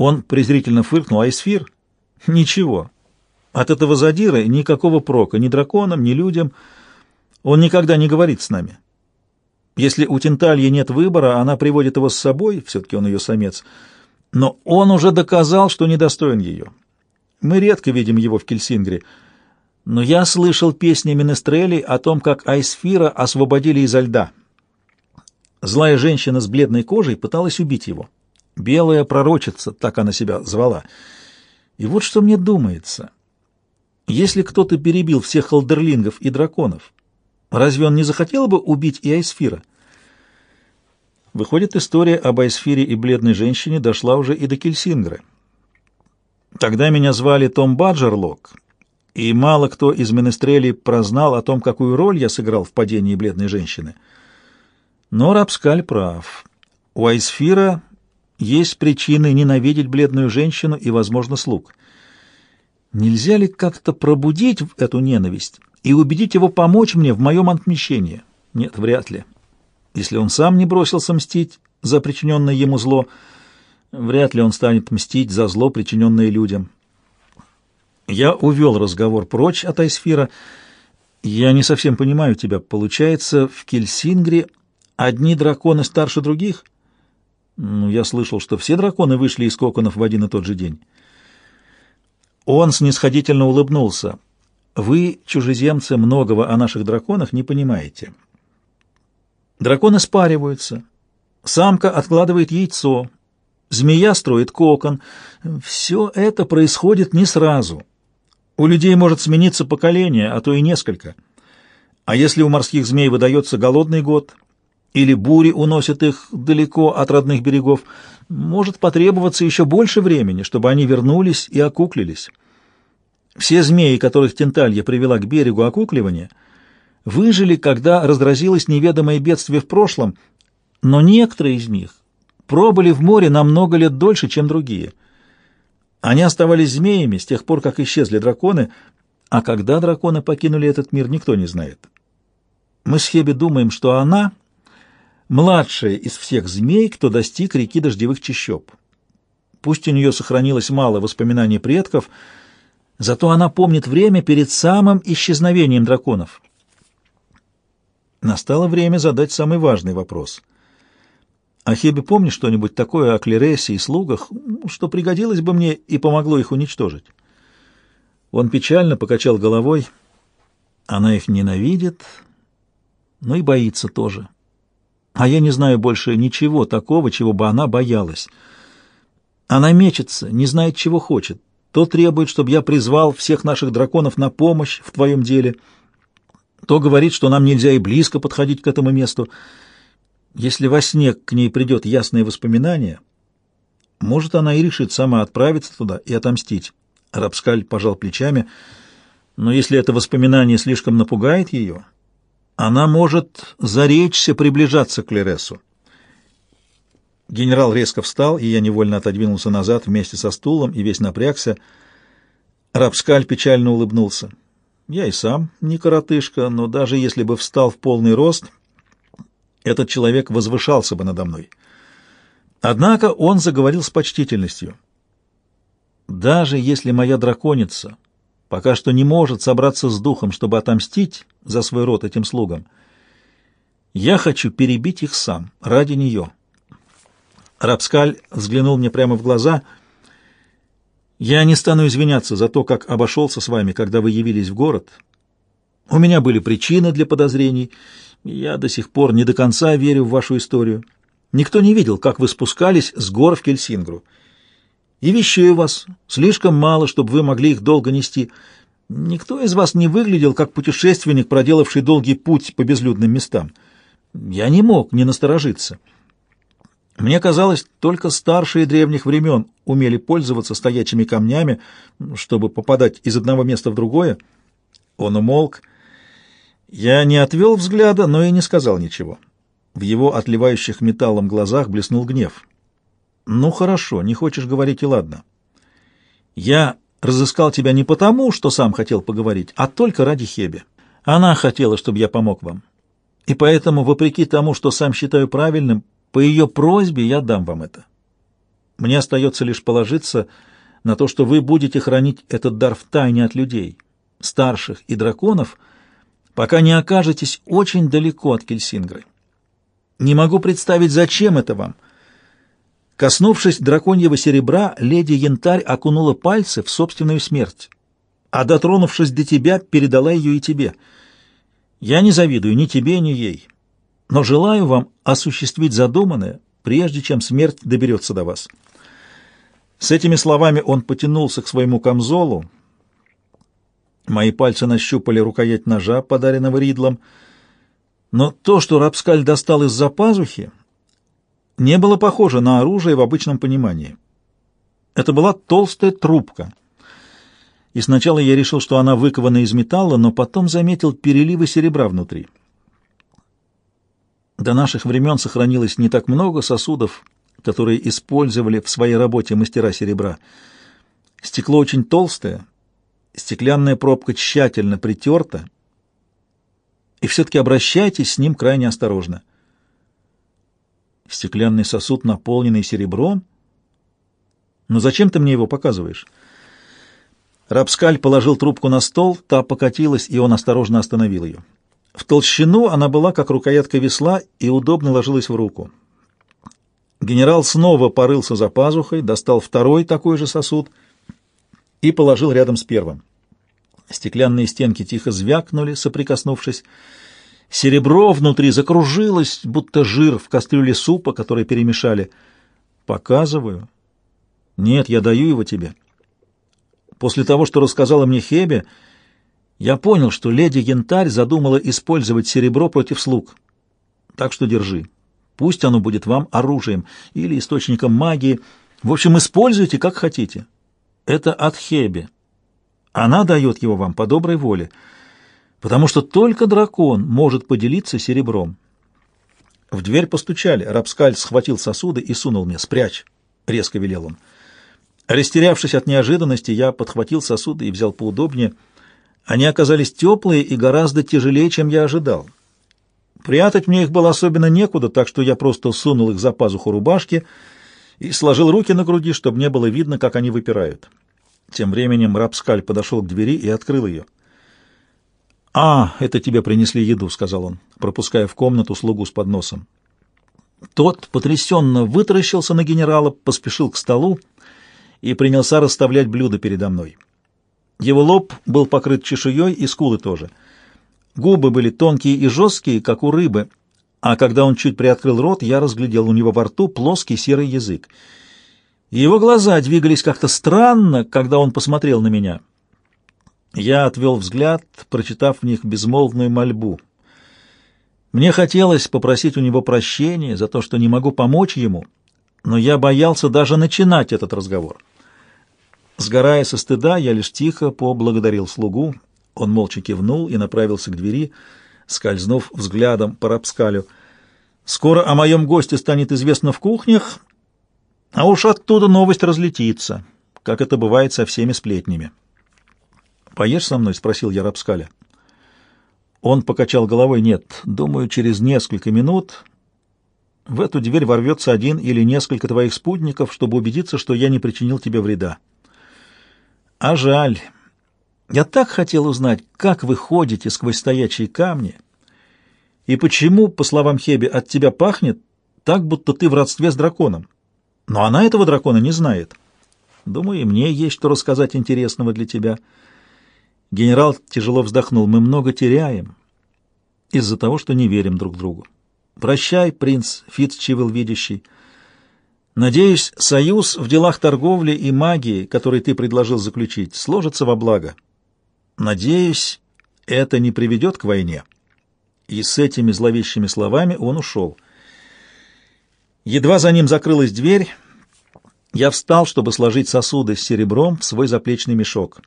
Он презрительно фыркнул, а Эсфир? Ничего. От этого задира никакого прока ни драконам, ни людям. Он никогда не говорит с нами. Если у Тентальи нет выбора, она приводит его с собой, все-таки он ее самец, но он уже доказал, что недостоин ее. Мы редко видим его в Кельсингре, но я слышал песни Менестрелей о том, как Айсфира освободили изо льда. Злая женщина с бледной кожей пыталась убить его. Белая пророчица, так она себя звала. И вот что мне думается. Если кто-то перебил всех халдерлингов и драконов, разве он не захотел бы убить и Айсфира? Выходит, история об Айсфире и бледной женщине дошла уже и до Кельсингры. Тогда меня звали Том Баджерлок, и мало кто из Менестрелей прознал о том, какую роль я сыграл в падении бледной женщины. Но Рапскаль прав. У Айсфира есть причины ненавидеть бледную женщину и, возможно, слуг. Нельзя ли как-то пробудить эту ненависть и убедить его помочь мне в моем отмещении? Нет, вряд ли. Если он сам не бросился мстить за причиненное ему зло, вряд ли он станет мстить за зло, причиненное людям. Я увел разговор прочь от Айсфира. Я не совсем понимаю тебя. Получается, в Кельсингре одни драконы старше других? Ну, я слышал, что все драконы вышли из коконов в один и тот же день. Он снисходительно улыбнулся. Вы, чужеземцы, многого о наших драконах не понимаете. Драконы спариваются. Самка откладывает яйцо. Змея строит кокон. Все это происходит не сразу. У людей может смениться поколение, а то и несколько. А если у морских змей выдается голодный год, или бури уносят их далеко от родных берегов, может потребоваться еще больше времени, чтобы они вернулись и окуклились. Все змеи, которых Тенталья привела к берегу окукливания, выжили, когда разразилось неведомое бедствие в прошлом, но некоторые из них пробыли в море на много лет дольше, чем другие. Они оставались змеями с тех пор, как исчезли драконы, а когда драконы покинули этот мир, никто не знает. Мы с Хеби думаем, что она младшая из всех змей, кто достиг реки дождевых чащоб. Пусть у нее сохранилось мало воспоминаний предков, зато она помнит время перед самым исчезновением драконов. Настало время задать самый важный вопрос. Ахебе, помнишь что-нибудь такое о Клересе и слугах, что пригодилось бы мне и помогло их уничтожить? Он печально покачал головой. Она их ненавидит, но и боится тоже. А я не знаю больше ничего такого, чего бы она боялась. Она мечется, не знает, чего хочет. То требует, чтобы я призвал всех наших драконов на помощь в твоем деле — то говорит, что нам нельзя и близко подходить к этому месту. Если во сне к ней придет ясное воспоминание, может, она и решит сама отправиться туда и отомстить. Рапскаль пожал плечами, но если это воспоминание слишком напугает ее, она может заречься приближаться к Лересу. Генерал резко встал, и я невольно отодвинулся назад вместе со стулом и весь напрягся. Рапскаль печально улыбнулся. Я и сам не коротышка, но даже если бы встал в полный рост, этот человек возвышался бы надо мной. Однако он заговорил с почтительностью. Даже если моя драконица пока что не может собраться с духом, чтобы отомстить за свой род этим слугам, я хочу перебить их сам, ради нее. Рапскаль взглянул мне прямо в глаза — я не стану извиняться за то, как обошелся с вами, когда вы явились в город. У меня были причины для подозрений. Я до сих пор не до конца верю в вашу историю. Никто не видел, как вы спускались с гор в Кельсингру. И вещей у вас слишком мало, чтобы вы могли их долго нести. Никто из вас не выглядел как путешественник, проделавший долгий путь по безлюдным местам. Я не мог не насторожиться. Мне казалось, только старшие древних времен умели пользоваться стоячими камнями, чтобы попадать из одного места в другое. Он умолк. Я не отвел взгляда, но и не сказал ничего. В его отливающих металлом глазах блеснул гнев. «Ну хорошо, не хочешь говорить и ладно. Я разыскал тебя не потому, что сам хотел поговорить, а только ради Хеби. Она хотела, чтобы я помог вам. И поэтому, вопреки тому, что сам считаю правильным, по ее просьбе я дам вам это. Мне остается лишь положиться на то, что вы будете хранить этот дар в тайне от людей, старших и драконов, пока не окажетесь очень далеко от Кельсингры. Не могу представить, зачем это вам. Коснувшись драконьего серебра, леди Янтарь окунула пальцы в собственную смерть, а дотронувшись до тебя, передала ее и тебе. Я не завидую ни тебе, ни ей, но желаю вам осуществить задуманное, прежде чем смерть доберется до вас». С этими словами он потянулся к своему камзолу. Мои пальцы нащупали рукоять ножа, подаренного Ридлом, но то, что Рапскаль достал из-за пазухи, не было похоже на оружие в обычном понимании. Это была толстая трубка. И сначала я решил, что она выкована из металла, но потом заметил переливы серебра внутри. До наших времен сохранилось не так много сосудов, которые использовали в своей работе мастера серебра. Стекло очень толстое, стеклянная пробка тщательно притерта, и все-таки обращайтесь с ним крайне осторожно. Стеклянный сосуд, наполненный серебром? Но зачем ты мне его показываешь? Рапскаль положил трубку на стол, та покатилась, и он осторожно остановил ее. В толщину она была, как рукоятка весла, и удобно ложилась в руку. Генерал снова порылся за пазухой, достал второй такой же сосуд и положил рядом с первым. Стеклянные стенки тихо звякнули, соприкоснувшись. Серебро внутри закружилось, будто жир в кастрюле супа, который перемешали. «Показываю?» «Нет, я даю его тебе». После того, что рассказала мне Хебе, я понял, что леди Янтарь задумала использовать серебро против слуг. Так что держи. Пусть оно будет вам оружием или источником магии. В общем, используйте как хотите. Это от Хебе. Она дает его вам по доброй воле, потому что только дракон может поделиться серебром. В дверь постучали. Рапскаль схватил сосуды и сунул мне. «Спрячь!» — резко велел он. Растерявшись от неожиданности, я подхватил сосуды и взял поудобнее. Они оказались теплые и гораздо тяжелее, чем я ожидал. Прятать мне их было особенно некуда, так что я просто сунул их за пазуху рубашки и сложил руки на груди, чтобы не было видно, как они выпирают. Тем временем Рапскаль подошел к двери и открыл ее. «А, это тебе принесли еду», — сказал он, пропуская в комнату слугу с подносом. Тот потрясенно вытаращился на генерала, поспешил к столу и принялся расставлять блюда передо мной. Его лоб был покрыт чешуей и скулы тоже — Губы были тонкие и жесткие, как у рыбы, а когда он чуть приоткрыл рот, я разглядел у него во рту плоский серый язык. Его глаза двигались как-то странно, когда он посмотрел на меня. Я отвел взгляд, прочитав в них безмолвную мольбу. Мне хотелось попросить у него прощения за то, что не могу помочь ему, но я боялся даже начинать этот разговор. Сгорая со стыда, я лишь тихо поблагодарил слугу он молча кивнул и направился к двери, скользнув взглядом по Рапскалю. «Скоро о моем госте станет известно в кухнях, а уж оттуда новость разлетится, как это бывает со всеми сплетнями». «Поешь со мной?» — спросил я Рапскаля. Он покачал головой. «Нет, думаю, через несколько минут в эту дверь ворвется один или несколько твоих спутников, чтобы убедиться, что я не причинил тебе вреда». «А жаль». Я так хотел узнать, как вы ходите сквозь стоячие камни, и почему, по словам Хеби, от тебя пахнет так, будто ты в родстве с драконом. Но она этого дракона не знает. Думаю, и мне есть что рассказать интересного для тебя. Генерал тяжело вздохнул. Мы много теряем из-за того, что не верим друг другу. Прощай, принц Фитцчивил видящий. Надеюсь, союз в делах торговли и магии, который ты предложил заключить, сложится во благо. Надеюсь, это не приведет к войне. И с этими зловещими словами он ушел. Едва за ним закрылась дверь, я встал, чтобы сложить сосуды с серебром в свой заплечный мешок.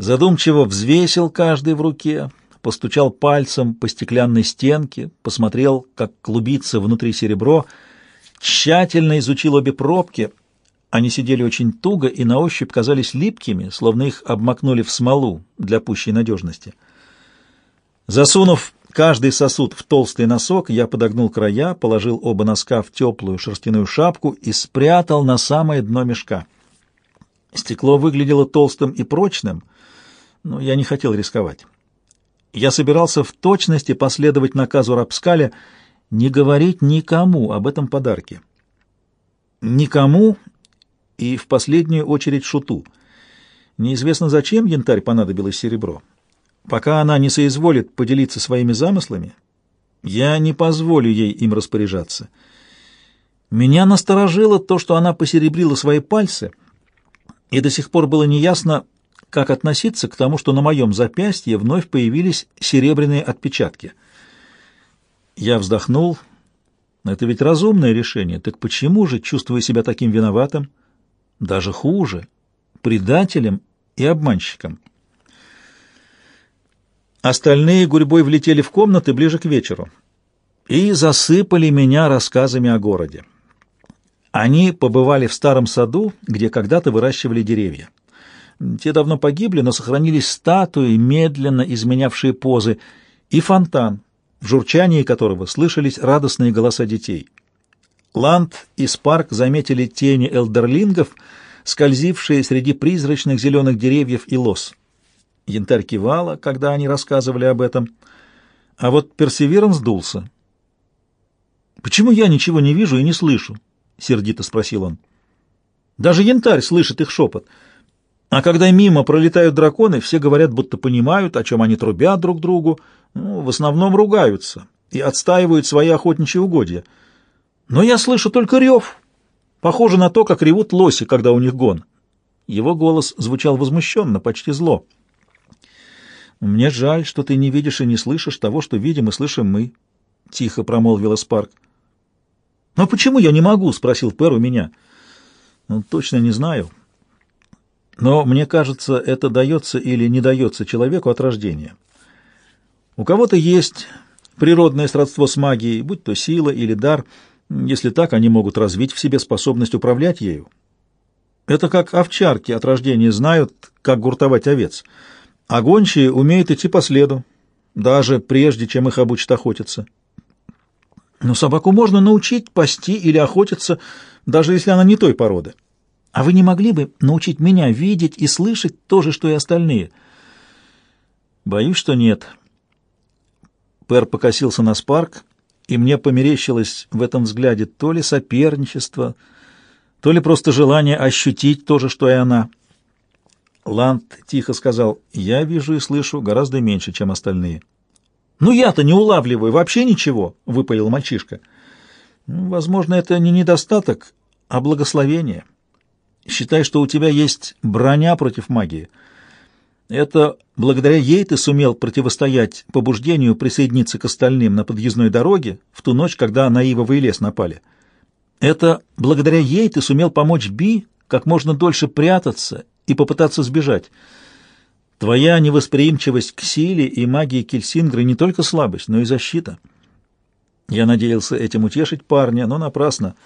Задумчиво взвесил каждый в руке, постучал пальцем по стеклянной стенке, посмотрел, как клубится внутри серебро, тщательно изучил обе пробки, они сидели очень туго и на ощупь казались липкими, словно их обмакнули в смолу для пущей надежности. Засунув Каждый сосуд в толстый носок я подогнул края, положил оба носка в теплую шерстяную шапку и спрятал на самое дно мешка. Стекло выглядело толстым и прочным, но я не хотел рисковать. Я собирался в точности последовать наказу Рапскаля не говорить никому об этом подарке. Никому и в последнюю очередь Шуту. Неизвестно, зачем янтарь понадобилось серебро. Пока она не соизволит поделиться своими замыслами, я не позволю ей им распоряжаться. Меня насторожило то, что она посеребрила свои пальцы, и до сих пор было неясно, как относиться к тому, что на моем запястье вновь появились серебряные отпечатки. Я вздохнул. Это ведь разумное решение. Так почему же, чувствуя себя таким виноватым, даже хуже, предателем и обманщиком? Остальные гурьбой влетели в комнаты ближе к вечеру и засыпали меня рассказами о городе. Они побывали в старом саду, где когда-то выращивали деревья. Те давно погибли, но сохранились статуи, медленно изменявшие позы, и фонтан, в журчании которого слышались радостные голоса детей. Ланд и Спарк заметили тени элдерлингов, скользившие среди призрачных зеленых деревьев и лос. Янтарь кивала, когда они рассказывали об этом. А вот Персеверанс сдулся. «Почему я ничего не вижу и не слышу?» — сердито спросил он. «Даже янтарь слышит их шепот. А когда мимо пролетают драконы, все говорят, будто понимают, о чем они трубят друг другу, ну, в основном ругаются и отстаивают свои охотничьи угодья. Но я слышу только рев. Похоже на то, как ревут лоси, когда у них гон». Его голос звучал возмущенно, почти зло. «Мне жаль, что ты не видишь и не слышишь того, что видим и слышим мы», — тихо промолвила Спарк. «Но почему я не могу?» — спросил Пер у меня. «Ну, точно не знаю. Но мне кажется, это дается или не дается человеку от рождения. У кого-то есть природное сродство с магией, будь то сила или дар. Если так, они могут развить в себе способность управлять ею. Это как овчарки от рождения знают, как гуртовать овец — а гончие умеют идти по следу, даже прежде, чем их обучат охотиться. Но собаку можно научить пасти или охотиться, даже если она не той породы. А вы не могли бы научить меня видеть и слышать то же, что и остальные? Боюсь, что нет. Пэр покосился на Спарк, и мне померещилось в этом взгляде то ли соперничество, то ли просто желание ощутить то же, что и она. Ланд тихо сказал, «Я вижу и слышу гораздо меньше, чем остальные». «Ну я-то не улавливаю вообще ничего», — выпалил мальчишка. «Ну, «Возможно, это не недостаток, а благословение. Считай, что у тебя есть броня против магии. Это благодаря ей ты сумел противостоять побуждению присоединиться к остальным на подъездной дороге в ту ночь, когда на Ивовый лес напали. Это благодаря ей ты сумел помочь Би как можно дольше прятаться и попытаться сбежать. Твоя невосприимчивость к силе и магии Кельсингры не только слабость, но и защита. Я надеялся этим утешить парня, но напрасно.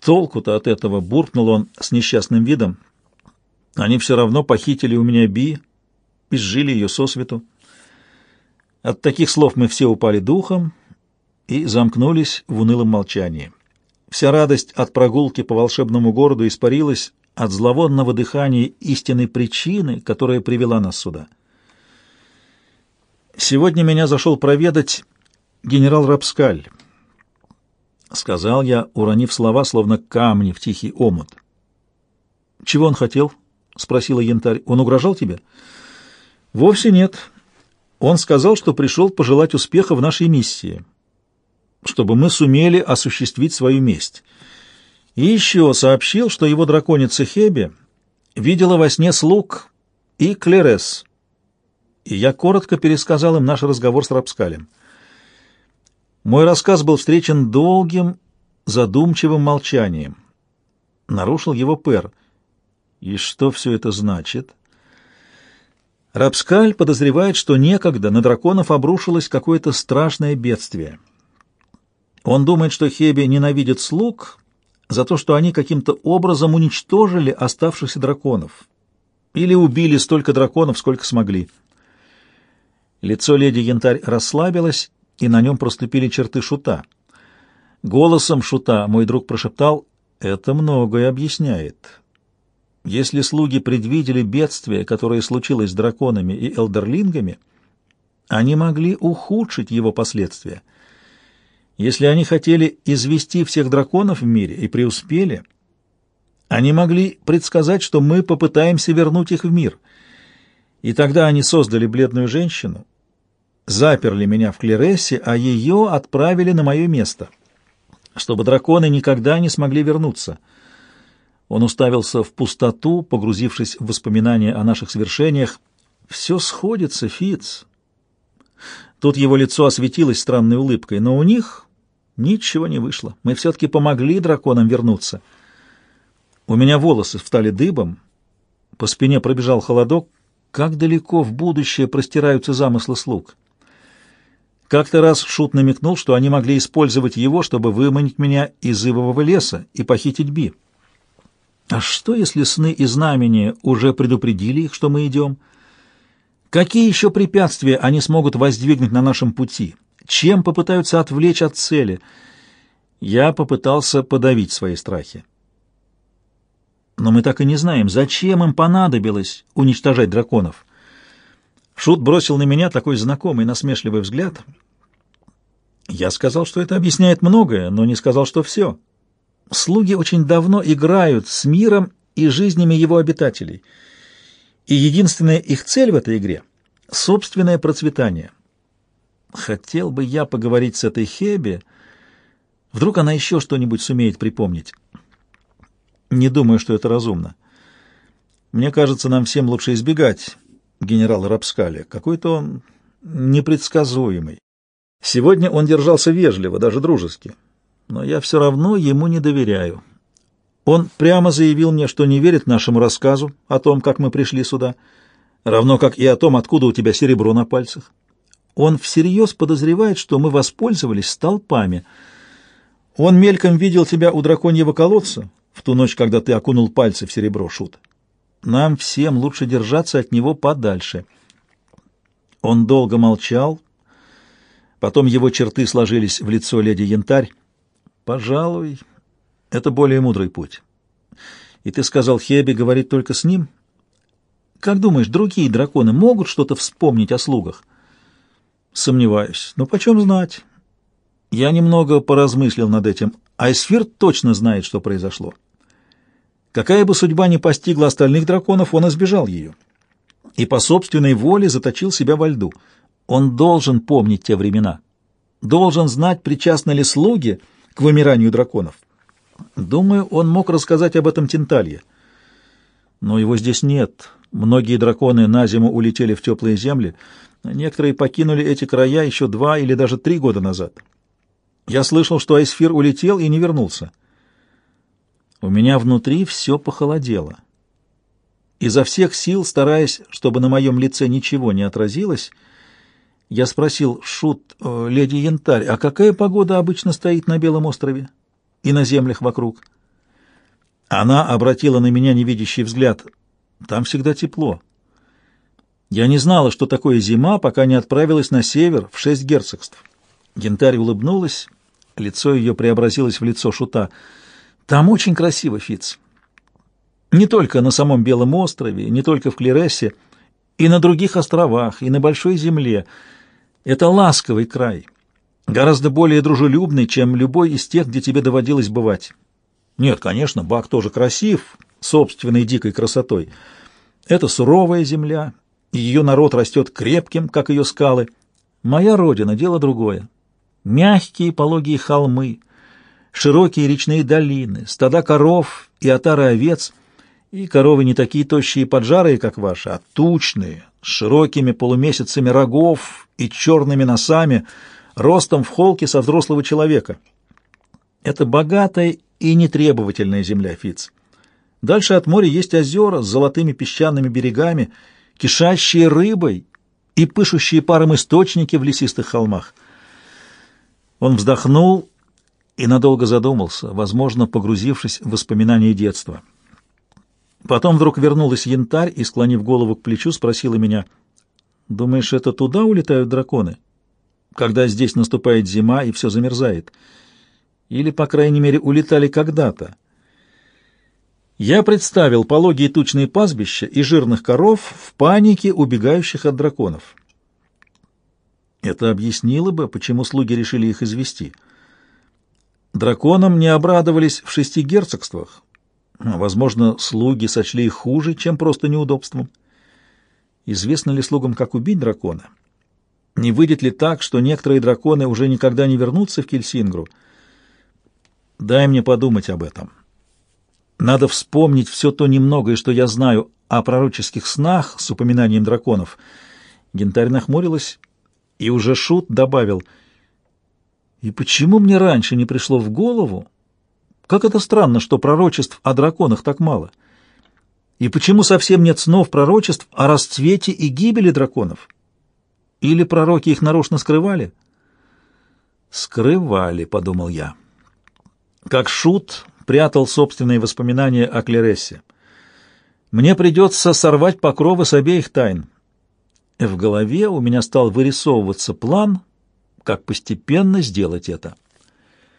Толку-то от этого буркнул он с несчастным видом. Они все равно похитили у меня Би и сжили ее сосвету. От таких слов мы все упали духом и замкнулись в унылом молчании. Вся радость от прогулки по волшебному городу испарилась, от зловонного дыхания истинной причины, которая привела нас сюда. Сегодня меня зашел проведать генерал Рапскаль. Сказал я, уронив слова, словно камни в тихий омут. «Чего он хотел?» — спросила янтарь. «Он угрожал тебе?» «Вовсе нет. Он сказал, что пришел пожелать успеха в нашей миссии, чтобы мы сумели осуществить свою месть». И еще сообщил, что его драконица Хеби видела во сне слуг и Клерес. И я коротко пересказал им наш разговор с Рапскалем. Мой рассказ был встречен долгим, задумчивым молчанием. Нарушил его Пер. И что все это значит? Рапскаль подозревает, что некогда на драконов обрушилось какое-то страшное бедствие. Он думает, что Хеби ненавидит слуг за то, что они каким-то образом уничтожили оставшихся драконов или убили столько драконов, сколько смогли. Лицо леди Янтарь расслабилось, и на нем проступили черты шута. Голосом шута мой друг прошептал, «Это многое объясняет. Если слуги предвидели бедствие, которое случилось с драконами и элдерлингами, они могли ухудшить его последствия. Если они хотели извести всех драконов в мире и преуспели, они могли предсказать, что мы попытаемся вернуть их в мир. И тогда они создали бледную женщину, заперли меня в Клерессе, а ее отправили на мое место, чтобы драконы никогда не смогли вернуться. Он уставился в пустоту, погрузившись в воспоминания о наших свершениях. «Все сходится, Фиц. Тут его лицо осветилось странной улыбкой, но у них ничего не вышло. Мы все-таки помогли драконам вернуться. У меня волосы встали дыбом, по спине пробежал холодок. Как далеко в будущее простираются замыслы слуг?» Как-то раз Шут намекнул, что они могли использовать его, чтобы выманить меня из ивового леса и похитить Би. А что, если сны и знамения уже предупредили их, что мы идем? Какие еще препятствия они смогут воздвигнуть на нашем пути? Чем попытаются отвлечь от цели? Я попытался подавить свои страхи. Но мы так и не знаем, зачем им понадобилось уничтожать драконов. Шут бросил на меня такой знакомый насмешливый взгляд. Я сказал, что это объясняет многое, но не сказал, что все. Слуги очень давно играют с миром и жизнями его обитателей. И единственная их цель в этой игре — собственное процветание. Хотел бы я поговорить с этой Хеби, вдруг она еще что-нибудь сумеет припомнить. Не думаю, что это разумно. Мне кажется, нам всем лучше избегать генерал Рапскали. Какой-то он непредсказуемый. Сегодня он держался вежливо, даже дружески. Но я все равно ему не доверяю. Он прямо заявил мне, что не верит нашему рассказу о том, как мы пришли сюда, равно как и о том, откуда у тебя серебро на пальцах. Он всерьез подозревает, что мы воспользовались столпами. Он мельком видел тебя у драконьего колодца в ту ночь, когда ты окунул пальцы в серебро, Шут. Нам всем лучше держаться от него подальше. Он долго молчал, потом его черты сложились в лицо леди Янтарь. Пожалуй, это более мудрый путь. И ты сказал, Хеби говорит только с ним? Как думаешь, другие драконы могут что-то вспомнить о слугах? Сомневаюсь. Но почем знать? Я немного поразмыслил над этим. Айсфир точно знает, что произошло. Какая бы судьба ни постигла остальных драконов, он избежал ее. И по собственной воле заточил себя во льду. Он должен помнить те времена. Должен знать, причастны ли слуги к вымиранию драконов. Думаю, он мог рассказать об этом Тенталье. Но его здесь нет. Многие драконы на зиму улетели в теплые земли. Некоторые покинули эти края еще два или даже три года назад. Я слышал, что Айсфир улетел и не вернулся. У меня внутри все похолодело. Изо всех сил, стараясь, чтобы на моем лице ничего не отразилось, я спросил Шут, э, леди Янтарь, а какая погода обычно стоит на Белом острове и на землях вокруг? Она обратила на меня невидящий взгляд. Там всегда тепло. Я не знала, что такое зима, пока не отправилась на север, в шесть герцогств. Янтарь улыбнулась, лицо ее преобразилось в лицо Шута — там очень красиво, Фиц. Не только на самом Белом острове, не только в Клерессе, и на других островах, и на Большой Земле. Это ласковый край, гораздо более дружелюбный, чем любой из тех, где тебе доводилось бывать. Нет, конечно, Бак тоже красив, собственной дикой красотой. Это суровая земля, и ее народ растет крепким, как ее скалы. Моя родина — дело другое. Мягкие пологие холмы — широкие речные долины, стада коров и отары овец, и коровы не такие тощие и поджарые, как ваши, а тучные, с широкими полумесяцами рогов и черными носами, ростом в холке со взрослого человека. Это богатая и нетребовательная земля, Фиц. Дальше от моря есть озера с золотыми песчаными берегами, кишащие рыбой и пышущие паром источники в лесистых холмах. Он вздохнул и надолго задумался, возможно, погрузившись в воспоминания детства. Потом вдруг вернулась янтарь и, склонив голову к плечу, спросила меня, Думаешь, это туда улетают драконы? Когда здесь наступает зима и все замерзает? Или, по крайней мере, улетали когда-то? Я представил пологие тучные пастбища и жирных коров в панике, убегающих от драконов. Это объяснило бы, почему слуги решили их извести. Драконам не обрадовались в шести герцогствах. Возможно, слуги сочли их хуже, чем просто неудобством. Известно ли слугам, как убить дракона? Не выйдет ли так, что некоторые драконы уже никогда не вернутся в Кельсингру? Дай мне подумать об этом. Надо вспомнить все то немногое, что я знаю о пророческих снах с упоминанием драконов. Гентарь нахмурилась, и уже Шут добавил, «И почему мне раньше не пришло в голову? Как это странно, что пророчеств о драконах так мало. И почему совсем нет снов пророчеств о расцвете и гибели драконов? Или пророки их нарочно скрывали?» «Скрывали», — подумал я. Как Шут прятал собственные воспоминания о Клерессе. Мне придется сорвать покровы с обеих тайн. В голове у меня стал вырисовываться план, как постепенно сделать это.